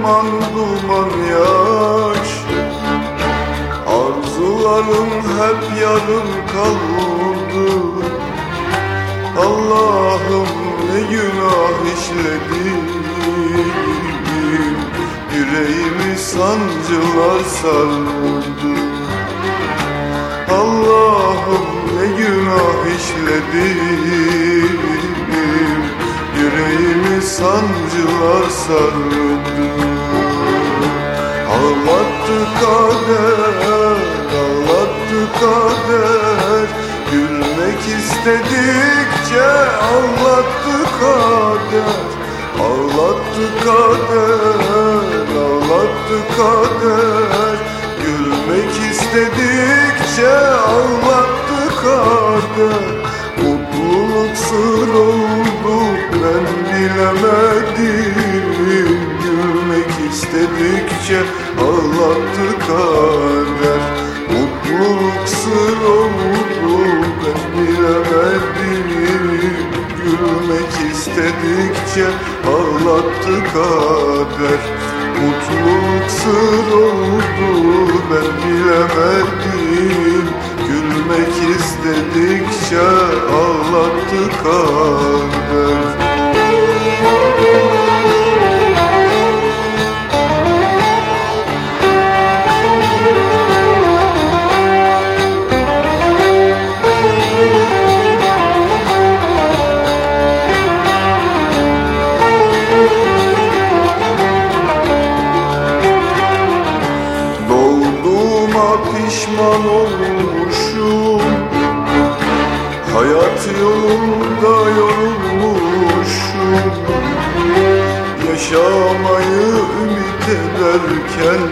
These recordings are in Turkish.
Duman duman yaş. Arzularım hep yarım kaldı. Allah'ım ne günah işledim Yüreğimi sancılar sardı Allah'ım ne günah işledim Yüreğimi sancılar sardı Ağlattı kader, ağlattı kader. Gülmek istedikçe ağlattı kader. Ağlattı kader, ağlattı kader. Gülmek istedikçe ağlattı kader istedikçe ağlattı kader Mutluluk sır oldu ben bilemedim. Gülmek istedikçe ağlattı kader Mutluluk sır oldu ben bilemedim. Gülmek istedikçe ağlattı kader pişman olmuşum. Hayat yolunda yorulmuşum. Yaşamayı ümit ederken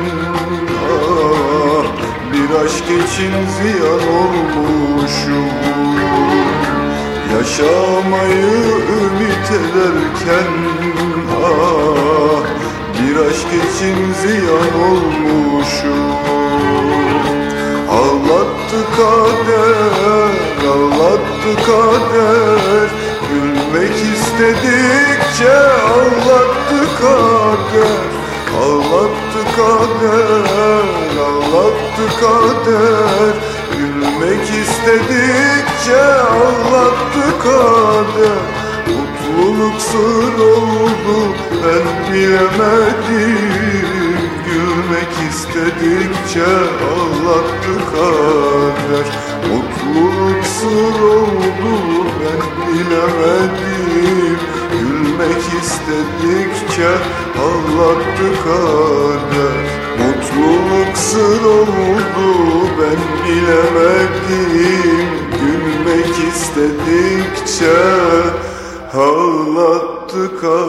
ah, Bir aşk için ziyan olmuşum. Yaşamayı ümit ederken ah, Bir aşk için ziyan olmuşum Ağlattı kader, ağlattı kader. Gülmek istedikçe ağlattı kader. Ağlattı kader, ağlattı kader. Gülmek istedikçe ağlattı kader. Mutluluk sır oldu ben bilemedim istedikçe ağlattı kader Mutluluk sır oldu ben bilemedim. Gülmek istedikçe ağlattı kader Mutluluk sır oldu ben bilemedim. Gülmek istedikçe ağlattı kader